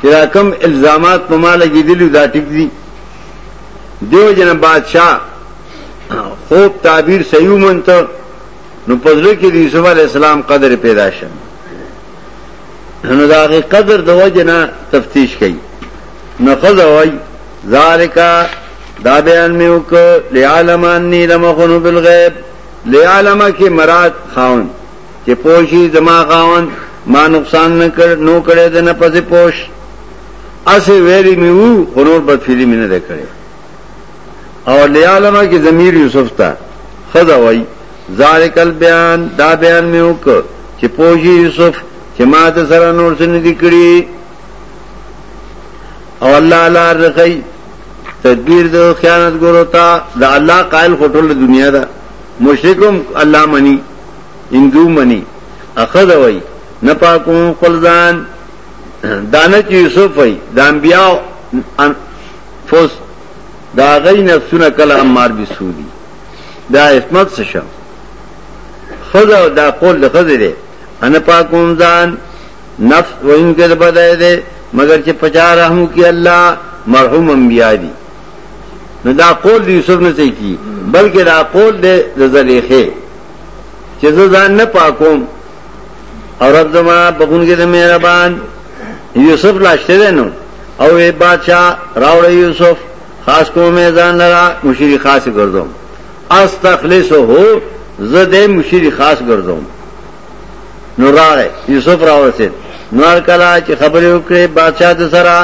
چې دا کم الزامات په ما لګېدلي دا ټیک دي دیو جن بادشاہ خوب تعبیر صحیح ومنت نو پزړه کې د یوسف علی السلام قدر پیدا شه نو دا غي قدر د وجنه تفتیش کړي نو خذ وای ذالک دا بیان میو ک لعالم انی لمخنو بالغیب لعالم کی مراد خاون چې پوشي زما خاوند ما نقصان نه کړ نو کړه د نه پځې پوش اسه ویری می وو غنور بد فیلی می نه کړې او لیالما کې ضمیر یوسف ته خدا وای ذالک البیان دا بیان می وک چې پوشي یوسف چې ما ته سره نور سن دي کړی او الله لار رخی تدبیر د خیانت ګورو تا د الله قائل خټول دنیا دا مشرکم الله منی هندو منی اخذ وای نه پاکو خپل ځان دانه چې یوسف وای د انبیاء ان فوس دا غي نفسونه کله امار به سودی دا عصمت څه شو خدا دا قول د خزه دی ان پاکوم ځان نفس وین کې بدای دی مگر چې پچا رحم کی الله مرحوم انبیاء دی نو دا قول دی یوسف نه صحیح کی بلکې دا قول دی د زلیخه چې زه ځان نه پاکوم او رب زما بخونګې د مهربان یوسف لاشته دی نو او ای بادشاہ راوړی یوسف خاص کوم ځان لرا مشری خاص ګرځوم استخلصه هو زه دې مشری خاص ګرځوم نو راغې یوسف راورسید نو هر کله چې خبرې وکړې بادشاہ د سره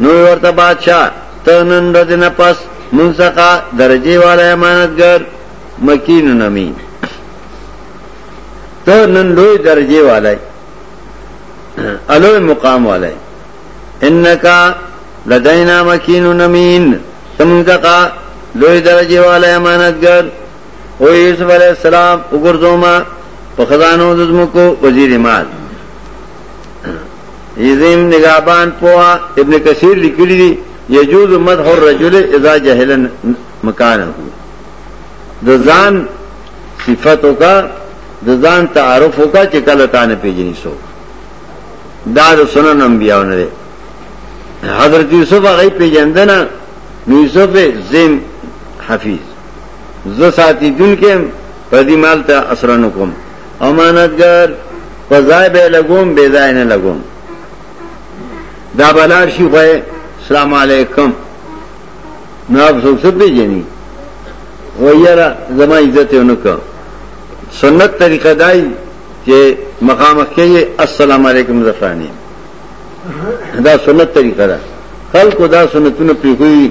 نو ورته بادشاہ ته نن ورځ نه پس مونږ څخه درجه والا امانتګر مکین نمی ته نن لوی درجه والا الوی مقام والا انکا لدینا مکین نمین تمونږ څخه لوی درجه والا امانتګر او یوسف علیہ السلام وګرځوما په خزانو د زمکو وزیر مال یزم نگابان پوا ابن کثیر لیکلی دی یجوز مدح الرجل اذا جهل مکانه د ځان صفاتو کا د ځان تعارف کا چې کله تانه پیژنې سو دا د سنن انبیاو نه حضرت یوسف هغه پیژندنه یوسف زم حفیظ زه ساتي دن کې په دې مال ته اثر نه کوم امانتګر په ځای به لګوم به ځای نه لګوم دا بلار شي خو السلام علیکم نو اب څوک څه پیژني ویرا زما عزت یې ونکړ سنت طریقه دای چې مقام کې السلام علیکم زفانی دا سنت طریقه ده خلکو دا سنتونه پیښوي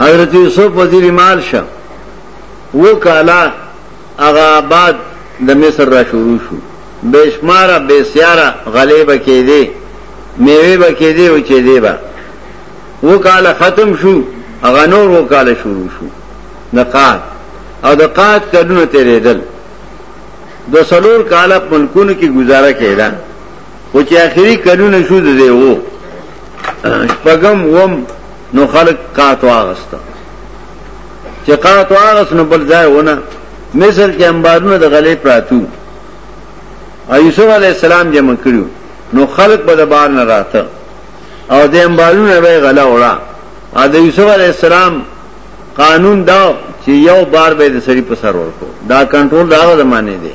حضرت یوسف وزیر مال شه و کالا اغا آباد د مصر را شروع شو بشمارا بیسیارا غلی به کې دی میوه به کې دی او چې دی به و کالا ختم شو اغا نور و کالا شروع شو د قات او د قات کلونه تیرېدل د سلور کالا ملکونو کې گزاره کېده خو چې اخري کلونه شو د دې وو شپږم وم نو خلق قات واغست چې قات واغست نو بل ځای ونه مثل کې انبارونه د غلې پراتو ایوسف علی السلام جمع کړو نو خلق به د بار نه راته او د انبارونه به غلا وړه ا د یوسف علی السلام قانون دا چې یو بار به د سړي په سر ورکو دا کنټرول دا زمانه دی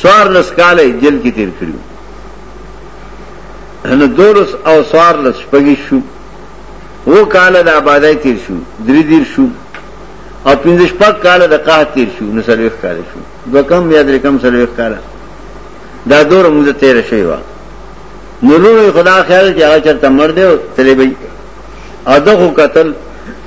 سوار لس کاله جیل کې تیر کړیو نو دولس او سوار لس پګی شو وو کاله د آبادای تیر شو درې دیر شو او پنځه شپږ کاله د قحط تیر شو نو سلوخ کاله شو دو کم یا درې کم سلوخ کاله دا دور موږ تیر شوی و نورو خدا خیال چې هغه چرته مړ دی او تلې وي اده خو قتل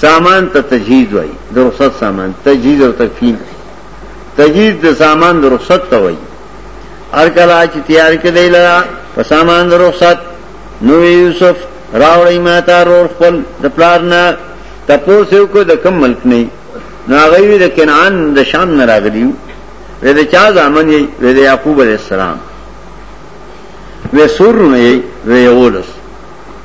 سامان ته تجهیز وای د رخصت سامان تجهیز او تکفین تجهیز د سامان د رخصت ته وای هر کله چې تیار کړي لرا په سامان د رخصت نو یوسف راوړی ما ته رور خپل د پلار نه تاسو کو د کم ملک نه ناغوی د کنعان د شام نه راغلیو وې د چا ځامن یې وې د یعقوب علی السلام وې سور نه یې وې یولس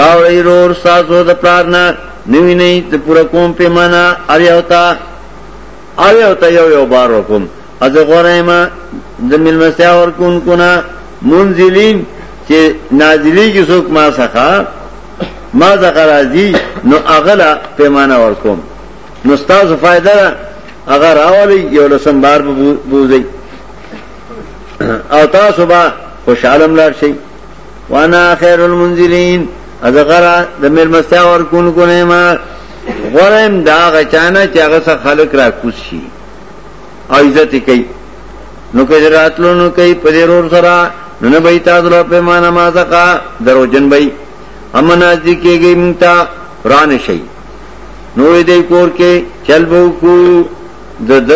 راوړی رور سازو د پلارنا نوی نه د پوره کوم پیمانه ار یو تا ار یو تا یو یو بار وکم از غره ما د ملمسیا ور کون کنا منزلین چې نازلی کی څوک ما سخه ما ځکه راځي نو اغلا پیمانه ور کوم نو تاسو فائدہ اگر راولی یو لسم بار بوزي او تاسو به خوشاله ملار شئ وانا خیر المنزلین از غرا د ملمستیا ور کون کو نه ما غرم دا غچانا چې هغه سره خلق را کوس شي او عزت کوي نو کې راتلو نو کوي پرېرور سره نو نه به تاسو له په معنا ما زکا دروژن به امن از دې کېږي متا ران شي نو دې کور کې چل بو کو د د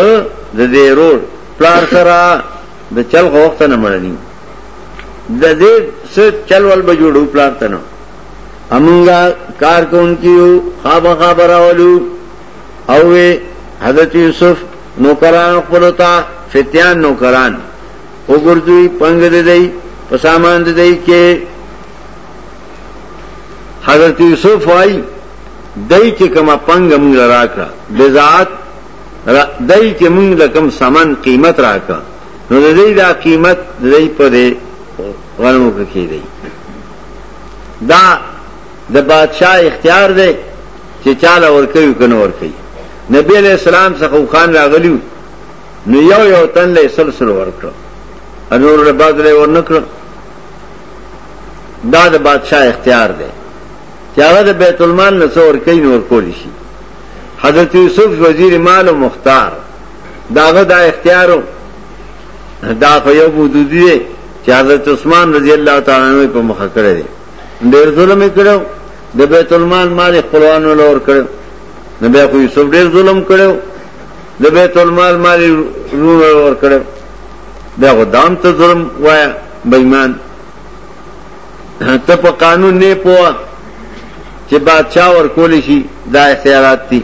د دې رور پلار سره د چل غوښتنه مړنی د دې څه چلول به جوړو پلان ته نو امونګه کار کون کیو خواب خبر اولو او حضرت یوسف نوکران خپل تا فتیان نوکران وګرځوي پنګ دې دی په سامان دې دی کې حضرت یوسف وايي دای چې کومه پنګ موږ راکړه بزاعت دای چې موږ د کوم سامان قیمت راکړه نو د دې دا قیمت د دې په دې غنمو کې کېږي دا د بادشاہ اختیار دی چې چاله ورکوي کنه ورکوي نبی علیہ السلام څخه خان راغلیو نو یو یو تن له سلسله ورکړ انور له بعد له ورنکړ دا د بادشاہ اختیار دی چې هغه د بیت المال نه څور کوي نور کولی شي حضرت یوسف وزیر مال او مختار داغه دا اختیارو دا خو یو بودودی دی چې حضرت عثمان رضی الله تعالی عنہ په مخه کړی دی ډیر ظلم کړو د بیت المال مال خپلوانو لور کړو نو بیا خو یوسف ډیر ظلم کړو د بیت المال مال رونو لور کړو بیا خو دام ته ظلم وایا بېمان ته په قانون نه پوهه چې بادشاہ ور کول شي دا اختیارات دي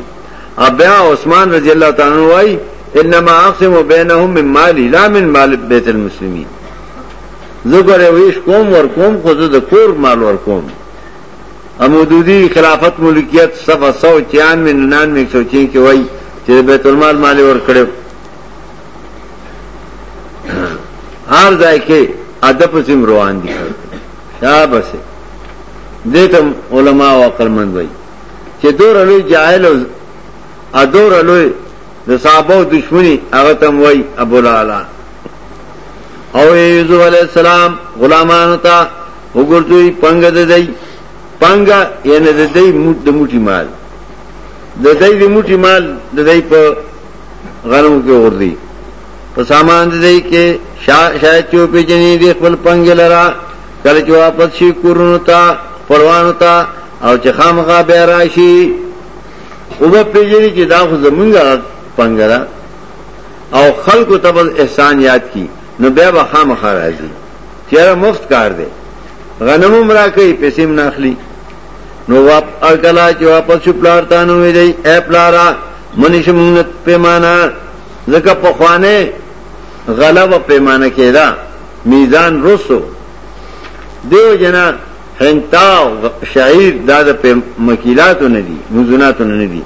ابیا عثمان رضی الله تعالی عنہ وای انما اقسم بینهم من مالی لا من مال بیت المسلمین زګره ویش کوم ور کوم خو زه د کور مال ور کوم امودودی خلافت ملکیت صفه 196 99 106 کې وای چې بیت المال مال ور کړو هر ځای کې ادب سیم روان دي دا بس دې ته علما او عقل مند وای چې دور لوی جاهل او ادور لوی د صحابه دښمنی هغه تم وای ابو لالا او یوسف علی السلام غلامانو ته وګورځوي پنګ د دی پنګ یعنی د دی موټ د موټی مال د دی د موټی مال د دی په غنمو کې اور دی په سامان د دی کې شاید چې په جنې دی خپل پنګ لرا کله چې واپس شي کورونو ته خپلوانو ته او چې خامخا بیا راشي او به پیژني چې دا خو زمونږ پنګه ده او خلکو ته به احسان یاد کی نو بیا به خامخا راځي چېرې مفت کار دی غنم هم را کوي پیسې هم ناخلي نو واپ ارکلا چې واپس شو پلار ته نو وی دی اے پلارا منی شمونت پیمانه ځکه په خوانه غلبه پیمانه کېده میزان روسو دیو جنا هنتاو شعیر دا د مکیلاتو نه دي مزوناتو نه دي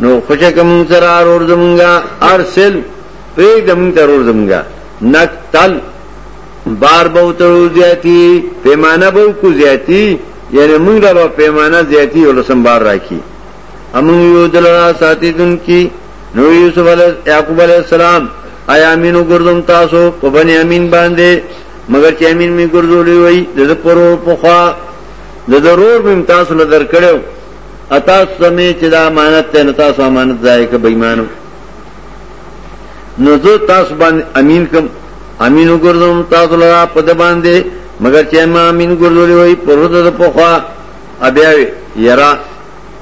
نو خوشا کوم سره اور زمونږه ارسل پرې زمونږ تر اور زمونږه نقتل بار به وترو زیاتی پیمانه به کو زیاتی یعنی موږ له پیمانه زیاتی ولسم بار راکی امون یو دلرا ساتیدون کی نو یوسف علی یعقوب علی السلام ایا امینو ګردم تاسو په بنی امین باندې مگر چې امین می ګرځولې وای د پرور په خوا د ضرور مم تاسو له در کړو اتا سمې چې دا امانت ته نه تاسو امانت ځای کې بېمانو نو زه تاسو باندې امین کوم امین وګرځم تاسو له په د باندې مگر چې ما امین ګرځولې وای پرور د په خوا ابیا یرا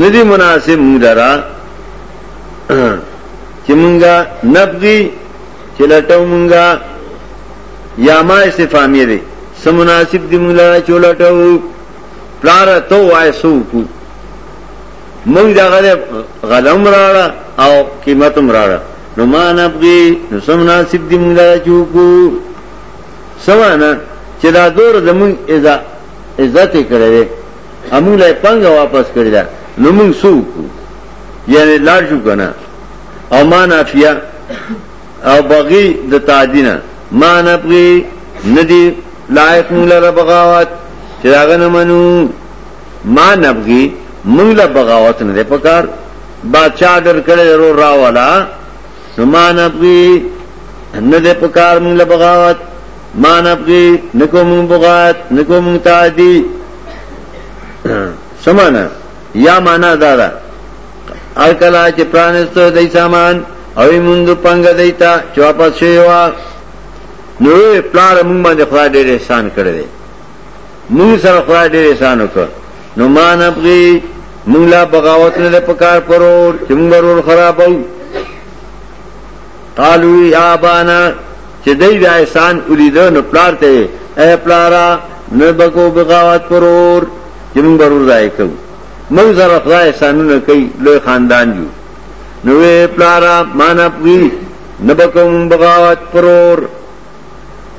ندی مناسب مونږ لرا چې مونږه نبغي چې لټو مونږه یا ما استفامیه دی سم مناسب دی مونږ لرا چې لټو پلار ته وای سو کو مونږ دا غره غلم راړه او قیمتم راړه نو ما نبغي نو سم مناسب دی مونږ لرا چې کو سمانا چې دا دور زمون عزت عزت کړی امون له پنګه واپس کړی دا نو موږ سوکو یعنی لار شو کنه او ما نافیه او بغي د تعدینا ما نبغي ندی لایق موږ له بغاوت چې داغه نه منو ما نبغي موږ له بغاوت نه دی پکار بادشاہ ډر کړی ورو راوالا نو ما نبغي نه دی پکار موږ له بغاوت ما نبغي نکو مون بغات نکو مون تعدی سمانا یا معنا دارا هر کلا چې پرانستو دای سامان او موږ پنګ دیتا چې واپس شي وا نو پلار موږ باندې خدای ډېر احسان کړی دی موږ سره خدای ډېر احسان وکړ نو مان ابغي موږ لا بغاوت نه پکار پرور چې موږ ورور خرابو قالو یا ابانا چې دای دا احسان ولیدو نو پلار ته اے پلارا نه بګو بغاوت پرور چې موږ ورور ځای کو موږ سره خدای احسانونه کوي لوی خاندان یو نو اے پلارا مان اپوی نه بګو بغاوت پرور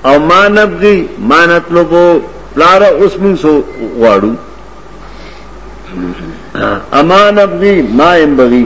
او مان اپوی مان اطلبو پلار اوس موږ سو غواړو امان اپوی ما ام بغي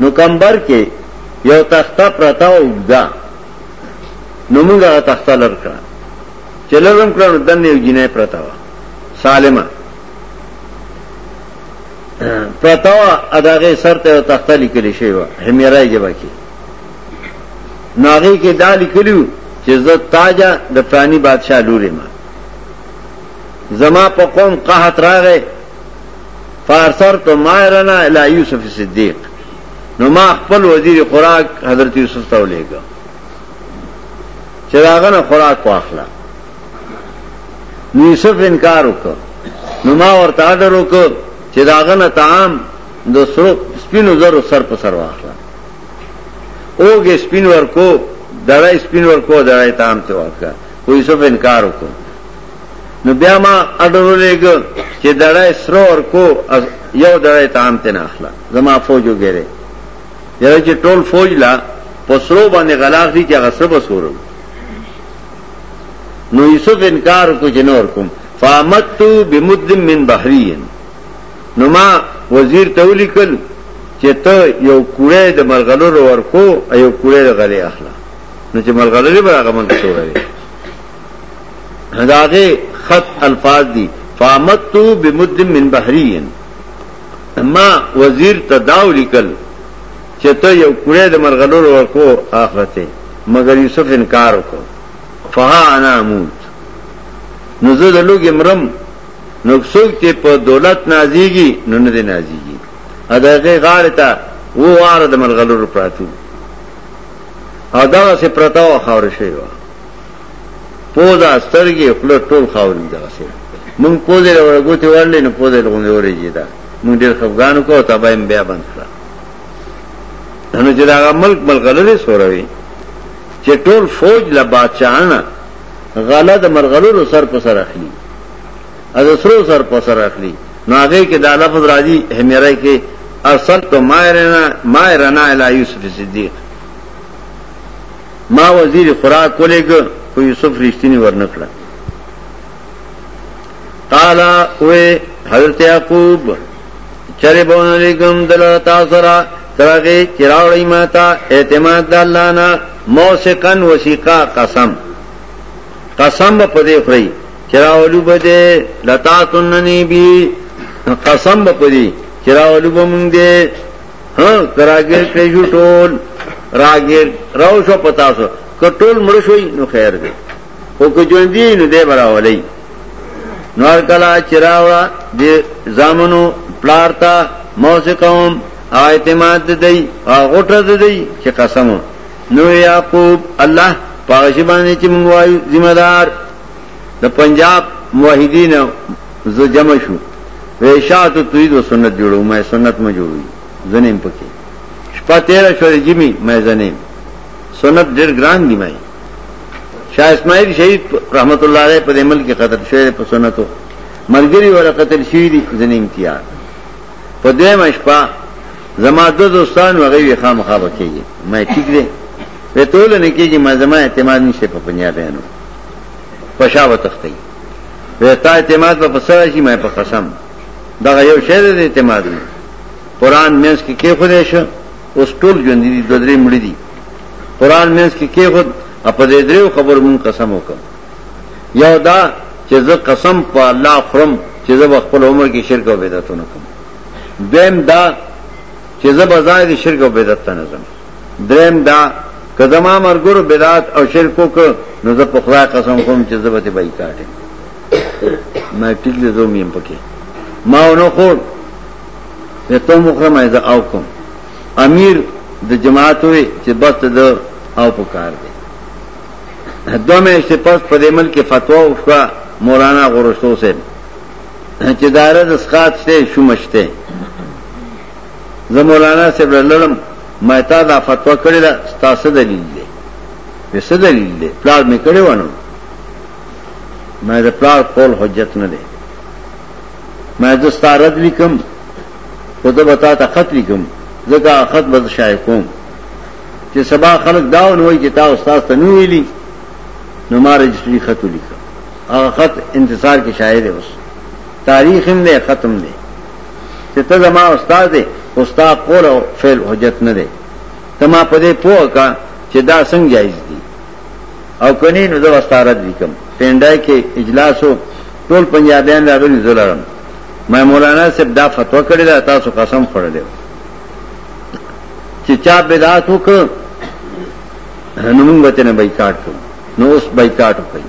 نو کمبر کې یو تخته پرتا او وګدا نو موږ هغه تخته لر کړه چې لرم کړه نو دنه یو جنې پرتا و سالمه پرتا و اداغه سر ته تخته لیکل شوی و همیرای جبا کې ناغي کې دا لیکلو چې زه تاجا د فانی بادشاہ لورې ما زما په قوم قحط راغې فارسرت مایرنا الی یوسف صدیق نو ما خپل وزیر خوراک حضرت یوسف ته ولېګا چې داغه نه خوراک واخلا نو یوسف انکار وکړ نو ما ورته اډر وکړ چې داغه نه طعام د سرو سپینو زرو سر په سر واخلا اوګه سپین ورکو دړای سپین ورکو دړای طعام ته واخلا خو یوسف انکار وکړ نو بیا ما اډر ولېګ چې دړای سره ور کو یو دړای تام ته نه اخلا زما فوج وګره یره چې ټول فوج لا پسرو باندې غلاغ دي چې غصب وسورو نو یوسف انکار کو چې نور کوم فامت بمد من بحرین نو ما وزیر ته ولیکل چې ته یو کوړې د ملغلور ورکو ایو کوړې غلې اخلا نو چې ملغلې به هغه من ته وایي داغه خط الفاظ دي فامتو بمد من بحرین ما وزیر ته داو لیکل چې ته یو کړه د مرغلور ورکو اخرته مګر یوسف انکار وکړ فها انا موت نو زه د لوګ امرم نو څوک چې په دولت نازيږي نو نه دی نازيږي اداګه غاړه ته و واره د مرغلور پراتو ادا سه پرتاو خور شي وا پوزا سترګې خپل ټول خاورین دغه سي مونږ پوزې له ورګوتې ورلې نو پوزې له غونډې ورې جیدا مونږ ډېر خفګانو کو ته بایم بیا بند کړه نو چې دا ملک ملغلرې سوروي چې ټول فوج له بادشاہانه غله د مرغلو سر په سر اخلي از سرو سر په سر اخلي نو هغه کې دا لفظ راځي همیره کې ارسلت مایرنا مایرنا الی یوسف صدیق ما وزیر خوراک ولېګ خو یوسف رښتینی ورنکړه قال او حضرت یعقوب چرې بون علیکم دل تاسو را ترغه چراوړی ماتا اعتماد د الله نه موثقا وثیقا قسم قسم په دې خوري چراولو بده لتا تننی بی قسم په دې چراولو بمږه ها کراګیر کړی شو ټول راګیر راو شو پتا سو کټول مړ شوی نو خیر دی او که ژوند دی نو دی براولای نور کلا چراوړه د زامنو پلارتا موثقهم اعتماد دی او غټه دی چې قسم نو یعقوب الله پاجبانی چې موږ وایو ذمہ دار د پنجاب موحدین ز جمع شو ویشات و توید و سنت جوړو مې سنت مې جوړوي زنیم پکې شپه تیر شو جمی مې زنیم سنت ډېر ګران دی مې شاه اسماعیل شهید رحمت الله علیه په عمل کې قتل شوی په سنتو مرګري ولا قتل شوی دي زنیم تیا په دې مشپا زما د دوستان وغوي خامخا بکیږي مې ټیک دی په ټول نه کېږي ما زما اعتماد نشته په پنجابیانو پشا وتختی ویتا اعتماد به پسر شي مې په قسم دا یو شعر دی اعتماد دی قران مینس کې کې خو دې شو اوس ټول ژوند دي د درې مړي دي قران مینس کې کې خو په دې درو خبر مون قسم وکم یو دا چې زه قسم په الله خرم چې زه خپل عمر کې شرک او بدعت نه کوم دیم دا چې زه بازار شرک او بدعت نه زم دریم دا که زما مرګرو بدعت او شرک وک نو زه په خدای قسم کوم چې زه به ته بایکاټ ما ټیک دې زوم یم پکې ما نو خو ته ته مخه ما زه او کوم امیر د جماعت وي چې بس د او پکار دی دومه چې پس په دې ملک فتوا او شوا مولانا غورشتو سره چې دایره د سقات شته شومشته زه مولانا صاحب لړم ما تا دا فتوا کړی دا ستا څه دلیل دی په څه دلیل دی پلار مې کړی ونه ما دا پلار قول حجت نه دی ما دا ستا رد لیکم خو ته به تا ته خط لیکم ځکه خط به شای کوم چې سبا خلک دا ونوي چې تا استاد ته نو ویلي نو ما رجسټري خط ولیکم هغه خط انتظار کې شاید اوس تاریخ هم نه ختم نه چې ته زما استاد دی خو ستا قول او فعل حجت نه دی ته ما په دې پوه کا چې دا څنګه جایز دي او کني نو زه واستارت وکم پینډای کې اجلاسو ټول پنجابیان راغلي زلرم مې مولانا صاحب دا فتوا کړې ده تاسو قسم خوړلې چې چا بدعت وکړ نو موږ ته نه بایکاټ کوو نو اوس بایکاټ کوي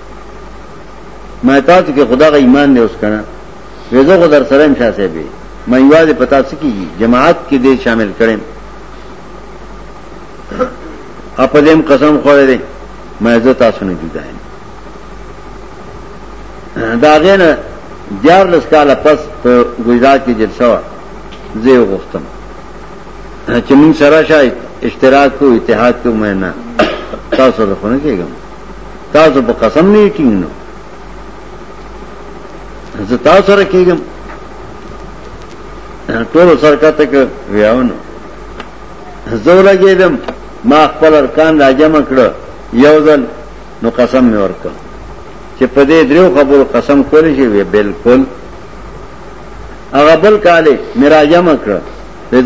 ما تاسو کې خدا غ ایمان دی اوس کنه وېزه خو در سره امشا سه به ما یواز پتا سکیږي جماعت کې دې شامل کړم اپ دې قسم خوړې دې ما زه تاسو نه جدا یم دا غنه دیار لس کاله پس په ګوزار کې جلسه و زه وغوښتم چې موږ سره شاید اشتراک کو اتحاد کو مې نه تاسو ته خونه کېږم تاسو په قسم نه یقین نو زه تاسو سره کېږم ټول سره کته کې ویاونه زه ولګېدم ما خپل ارکان راجم کړ یو ځل نو قسم مې ورکړ چې په دې دریو خبرو قسم کول شي وی بالکل هغه بل کاله مې راجم کړ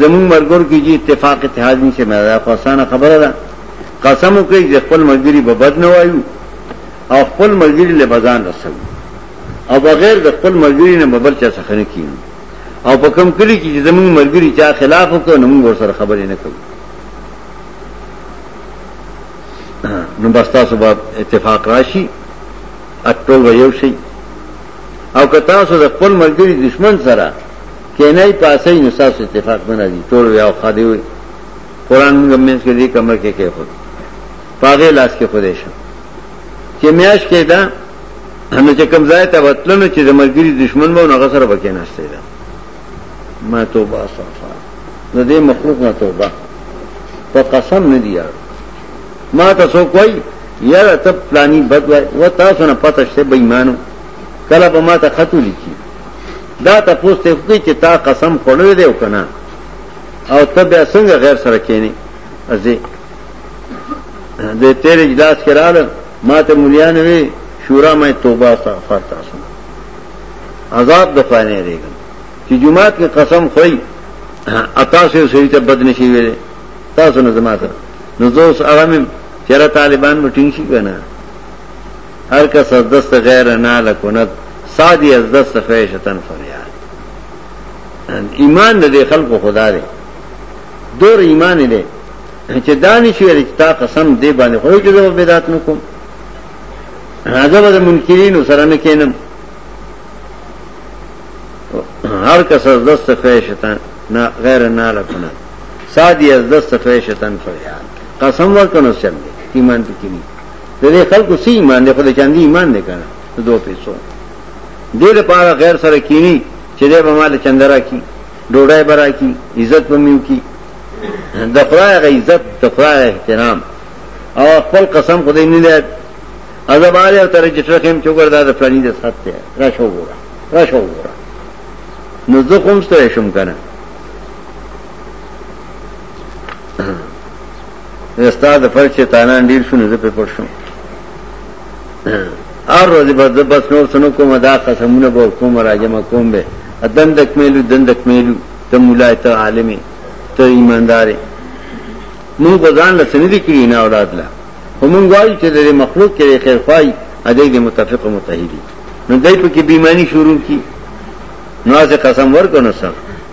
زمون مرګور کیږي اتفاق اتحاد نشه مې راځه خو اسانه خبره ده قسم وکړي چې خپل ملګری به بد نه وایو او خپل ملګری له بزان رسو او بغیر د خپل ملګری نه ببل چا څخه نه کینو او په کم کلی کې چې زموږ ملګری چا خلاف وکړو نو موږ ورسره خبرې نه کوو نو بس تاسو به اتفاق راشي اټول به یو شي او که تاسو د خپل ملګری دشمن سره کینای پاسې نو تاسو اتفاق نه راځي ټول یو خادي وي قران موږ مینس کې دې کمر کې کې خود پاغه لاس کې خودې شو چې میاش کې دا نو چې کم ځای ته وتلنو چې د مرګري دشمن مو نه غسر بکې نشته دا ما توبه استغفر نو دې مخلوق نه توبه په قسم نه دی یار ما تاسو کوی یار ته پلاني بد وای و تاسو نه پته شته بې ایمانو کله به ما ته خط ولیکي دا تاسو ته کوی چې تا قسم خوړل دی او کنه او ته بیا څنګه غیر سره کینې ازي د تیر اجلاس کې رااله ماته مليان وي شورا مې توبه استغفار تاسو عذاب د خوانه ریګم چې جمعات کې قسم خوې اتاسو سړي ته بد نشي ویل تاسو نه زما سره نو زوس ارامم چیرې طالبان مټینګ شي کنه هر کس از دست غیر نه لکونت سادی از دست فیشتن فریاد ایمان د دې خلکو خدا دی دور ایمان دی چې دانی شو رچتا قسم دی باندې خو چې زو بدعت نه کوم هغه به منکرین سره نه کینم هر کس از دست خوی شیطان نه غیر نه لکنه سادی از دست خوی شیطان فریاد قسم ورکنو چل دی ایمان دې کینی د دې خلکو سی ایمان دې خو دې چاندي ایمان دې کنه دوه پیسو دې لپاره غیر سره کینی چې دې به مال چندرا کی ډوډۍ برا کی عزت به میو کی د خدای غ عزت د خدای احترام او خپل قسم خدای نه لید ازب آل او تر جټر کم چوکر دا د فلانی د سات ته را شو ګورا را شو ګورا نو زه کوم ستړی شم کنه استاد فرچ تانان ډیر شو نو زه په پښم هر ورځ به د بس نور سنو کوم دا قسمونه به کوم راجمه کوم به دن دک میلو دن دک میلو ته مولای ته عالمي ته ایماندارې مونږ په ځان له سندې کړی نه اولاد لا همون غواړي چې د مخلوق کې خیر خوای ا دې دې متفق او متحدي نو دای په کې بیمانی شروع کی نو ځکه قسم ورکو نو سره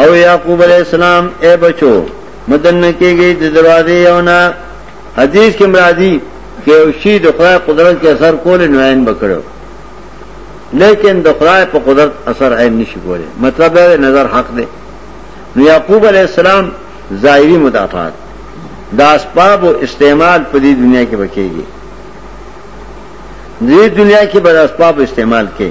او یعقوب علیہ السلام اے بچو مدن کی گئی د دروازه یونا حدیث کې مرادی کې او شی د خدای قدرت کې اثر کول نه عین بکړو لیکن د خدای په قدرت اثر عین نشي کولی مطلب دا نظر حق دی نو یعقوب علیہ السلام ظاهری مدافعات دا اسباب او استعمال په دې دنیا کې بکیږي دې دنیا کې بر اسباب استعمال کې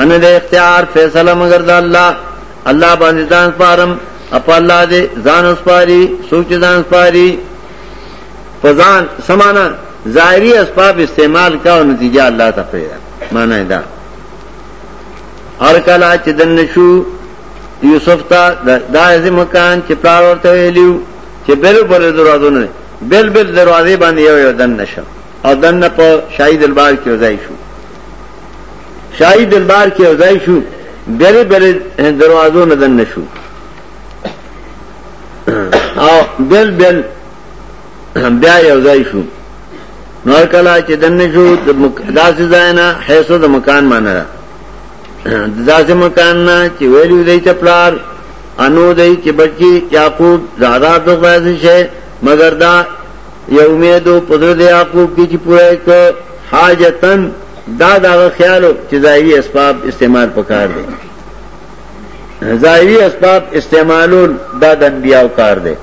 ان دې اختیار فیصله مگر د الله الله باندې ځان پارم اپ الله دې ځان اسپاري سوچ ځان اسپاري فزان سمانا ظاهري اسباب استعمال کا او نتیجه الله ته پیدا معنا دا هر کله چې دن شو یوسف ته دا از مکان چې پلار ورته ویلو چې بل بل دروازه نه بل بل دروازه باندې یو یو دن نشه او دن په شاهد البار کې ځای شو شاهي دربار کې ځای شو بیره بیره دروازو نه دن نشو او بل بل بیا یو ځای شو نور کلا چې دن نشو داسې ځای نه حیثو د مکان معنی ده داسې مکان نه چې ویلو دی ته پلار انو دی چې بچي یعقوب زاده د غواز شي مگر دا یو امید په زړه د یعقوب کې چې پوره ک حاجتن دا دا خیالو چې ظاهري اسباب استعمال پکار دي ظاهري اسباب استعمالول دا د انبیاو کار دی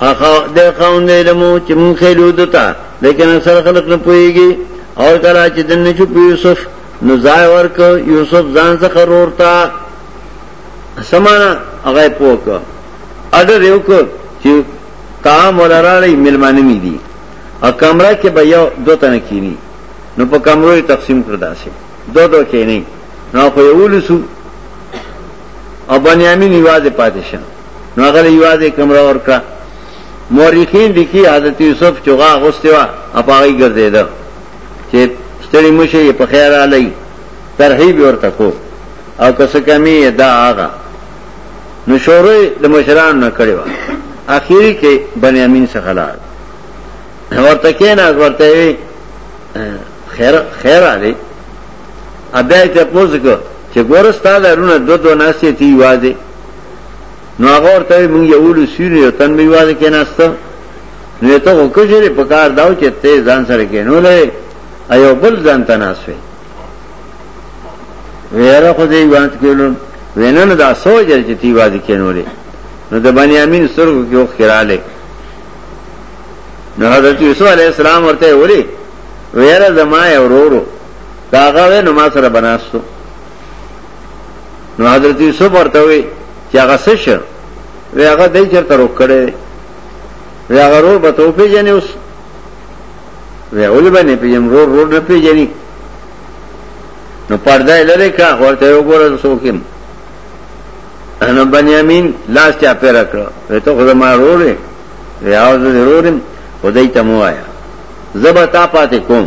اخا د قوم نه علمو چې مون خېلو دتا لیکن اکثر خلک نه پويږي او کله چې دنه چې یوسف نو ځای ورک یوسف ځان څخه رورتا سمانا هغه پوک اډر یو کو چې طعام ولراړی ملمانه می دي او کمره کې به یو دو تنه کینی نو په کمرو تقسیم کړ داسې دو دو کې نه نو خو یو لسو او بنیامین یوازې پاتې شو نو هغه یوازې کمره ورکړه مورخین لیکي حضرت یوسف چوغا غوستوا اپاغي ګرځیدا چې ستړي مشه په خیر علی ترحیب ورته کو او که څه کمی یې دا هغه نو شروع د مشرانو نه کړې وه اخیری کې بنیامین څخه لاړ ورته کېناست ورته یې وی خیر خیر علی بیا یې تپوس وکړ چې ګوره ستا لرونه دو دو ناستې تی یوازې نو هغه ورته وی مونږ یولو سیونو یو تن به یوازې کېناسته نو یې ته خو کشرې په کار داو چې ته ځان سره کېنولې ایو بل ځان ته ناست وی ویره خو دې وانت کولو وینا نه دا سوچ چې تی وادي کینولې نو د بنی امین سرګو کې وخت کړهاله نو حضرت یوسف علی السلام ورته وری ویره زما یو ورورو داغه نو ما سره بناستو نو حضرت یوسف ورته وی چې هغه څه شه وی هغه دای چرته روکړې وی هغه ورور به توفی جنې اوس وی اولی بنی پیجن رو رو نه پیجنی نو پرده لره کا ورته یو ګوره سوکم نو بنیامین لاس چا پیر کړ وی ته خدای ما رو ری وی اوز ضرورم خدای ته مو آیا زبتا پاتې کوم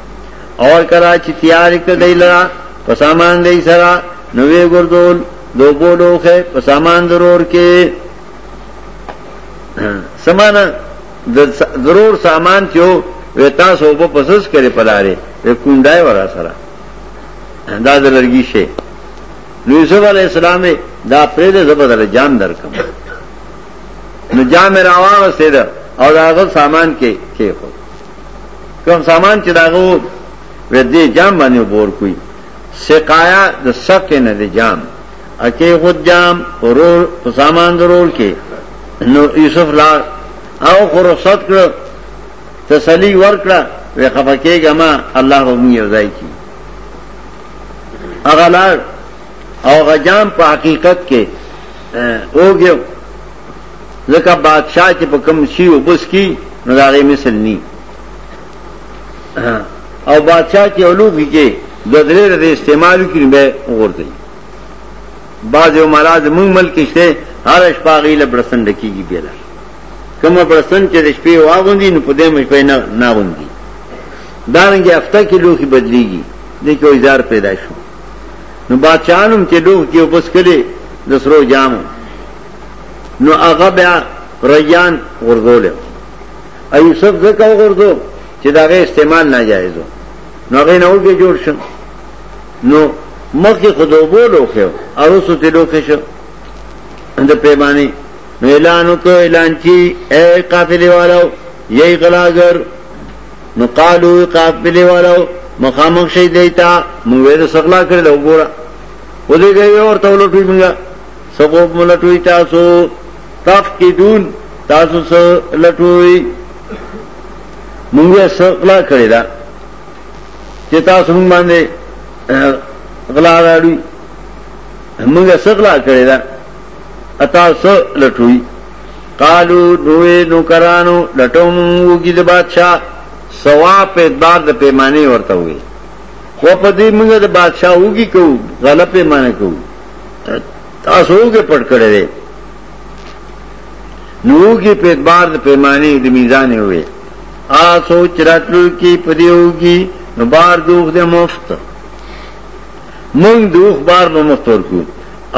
اور کرا چې تیار کړ دی لرا په سامان دی سره نوې ګردول دو بولو خې په سامان ضرور کې سمانا د ضرور سامان چې و تاسو په پسس کړي پلاره وکوندای ورا سره دا د لرګي شي نو یوسف علی السلام دا پرې د زبر جام درکم نو جام راوړ سید او دا غو سامان کې کې خو کوم سامان چې داغو و دې جام باندې بور کوي سقایا د سقې نه دی جام اکی خود جام ورور په سامان ضرور کې نو یوسف لا او خو رخصت کړ تسلی ورکړه وې خپکهګه ما الله به موږ یوځای کی اغلار او غجام په حقیقت کې اوګیو ځکه بادشاہ چې په کم شي او بس کی نو داغه مثل ني او بادشاہ چې اولوږي کې د درې د استعمال کړي به وګورځي بعض یو مراد موږ ملک شته هر شپاغي له برسند کیږي بیل کوم برسند چې د شپې واغوندي نو په دې مې په نه نه غوندي دا رنګه هفته کې لوخي بدليږي د کوئی زار پیدا شو نو بادشاہانم چې لوخ کې وبس کړي د سرو جامو نو هغه بیا ریان غرزول او یوسف زکه غرزو چې داغه استعمال ناجایز نو هغه نه وګه جوړ شو نو مخکې خدو بولو خو او رسو ته لوخه شو اند پیمانه نو اعلان کو اعلان کی اے قافله والو یی غلاګر نو قالو قافله والو مخامخ شي دیتا موږ یې سغلا کړل وګوره ودې گئی اور تولټوي موږ څه خوب مو لټوي تاسو تفقدون تاسو څه لټوي موږ یې څه غلا کړی دا چې تاسو موږ باندې غلا راړي موږ یې څه غلا کړی دا اتا څه لټوي قالو دوی نو کرانو لټوم وګي د بادشاہ سوا په اعتبار د پیمانه ورته وي خو په دې موږ د بادشاہ وګي کو غلط پیمانه کوو تاسو وګه پټ کړی دی نوږي په اعتبار د پیمانه د میزان وي آ سوچ راتلو کې پدیوږي نو بار دوخ د مفت مونږ دوخ بار به مفت ورکو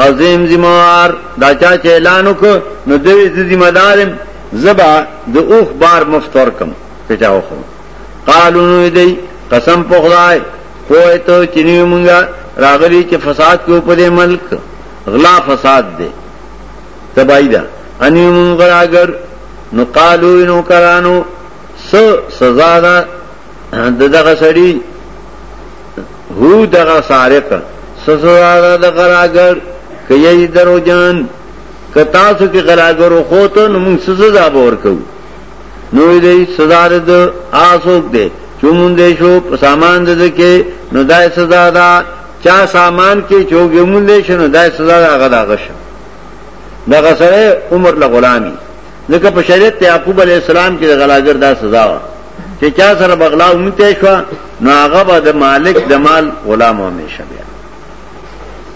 عظیم ذمہار دا چا چې اعلان وکړ نو دوی ذمہ دارم زبا د اوخ بار مفت ورکم کچا وخم قالو نو دی قسم په خدای پوه ته چې نیو مونږه راغلی چې فساد کې په دې ملک غلا فساد دی تبای دا انیو مونږ راګر نو قالو نو کرانو س سزا دا دغه سړی هو دغه سارق سزا دا دغه راګر کایې درو جان کتا سو کې غلاګرو خو ته نو مونږ سزا باور کوو نو دی سزا رد آسوک دی چومون دی شو په سامان دد کې نو دای سزا دا چا سامان کې چوګې مون دی شنو دای سزا دا غدا غش دا غسره عمر له غلامی لکه په شریعت یعقوب علی السلام کې غلاګر دا سزا و چې چا سره بغلا ومته شو نو هغه به د مالک د مال غلام همیشه بیا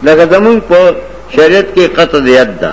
لکه زمون په شریعت کې قطع دیت ده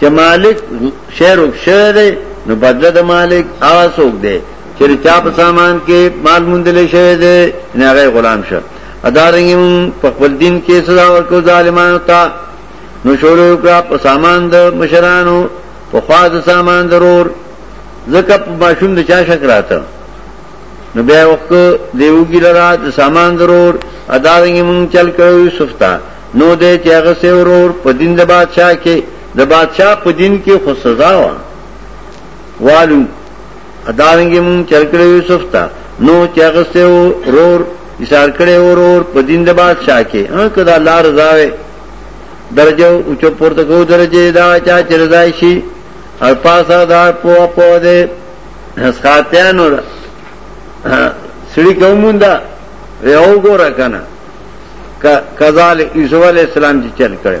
چې مالک شعر او شعر دی نو بدله د مالک هغه څوک دی چې چا په سامان کې مال مندل شوی دی نه هغه غلام شه ادارنګم په خپل دین کې سزا ورکو ظالمانو ته نو شروع کړه په سامان د مشرانو په خواز سامان ضرور ځکه په ماشوم د چا شک راته نو بیا وخت دیوګی لرا د سامان ضرور ادارنګم چل کړو سفتا نو دې چې هغه سه ورور په دین د بادشاہ کې د بادشاہ په دین کې خو سزا و والو ادارنګي مون چرکړې یوسف ته نو چې هغه سه ورور اشار کړې ورور په دین د بادشاہ کې هغه کدا لار زاوي درجه او چو پورته کو درجه دا چا چې رضا شي او پاسه دا په په دې اسخاتیانو سړي کوموندا ریو گو رکھنا کذال عیسو علیہ السلام جی چل کرے